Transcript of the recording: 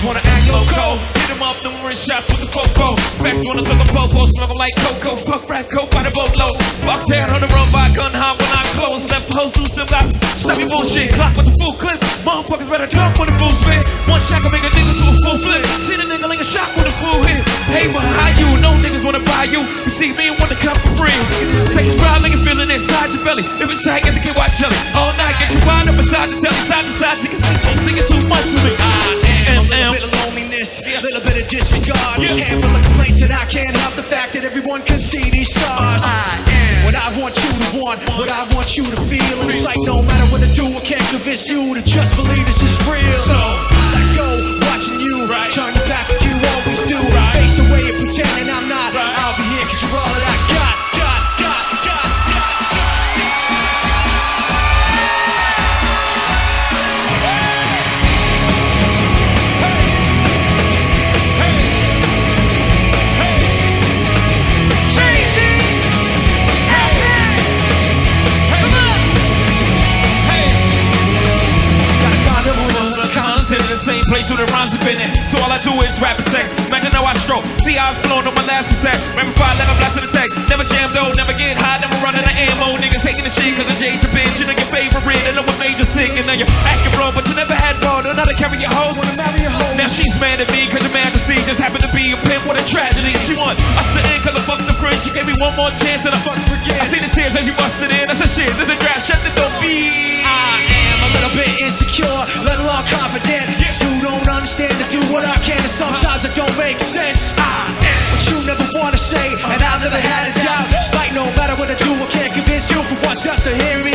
Niggas wanna act loco. Hit them up, numerous shots with the fofo. Facts wanna throw the popo, smell like cocoa. Fuck rap coke by the boatload. Fuck that on the road by gun hop when I close. Left hoes do some got stop your bullshit. Clock with the full clip. Motherfuckers better jump when the full spin. One shot can make a nigga do a full flip. See the nigga like a shot with a full hit. Hey, but how you? No niggas wanna buy you. You see me and wanna come for free. Take a ride like feeling inside your belly. If it's tight, get the watch jelly. Side to side, take a seat, don't it too much ah, for me. I am a little bit of loneliness, a little bit of disregard, Yeah. handful of complaints that I can't help the fact that everyone can see these scars. Ah, I am. What I want you to want, what I want you to feel, and it's like no matter what I do, I can't convince you to just believe same place where the rhymes have been in. So all I do is rap and sex. Imagine how I stroke. See, I was flowing on my last cassette. Remember five, like I'm blasting the tech. Never jam though, never get high, never running the ammo. Niggas taking the shit cause I changed your bitch. You know your favorite. I know what made you sick. And now you're acting wrong, but you never had one. How to carry your hoes. Wanna marry a hoe? Now she's mad at me cause your majesty just happened to be a pimp. What a tragedy. She won. I stood in cause I fucked the fridge. She gave me one more chance and I Fucking forget. I see the tears as you busted in. I said shit, this is rap. Shut the door, be. I am a little bit insecure, let alone confident. Sometimes it don't make sense. I am what you never wanna say, and I've never had a doubt. It's like no matter what I do, I can't convince you for what's just to hear me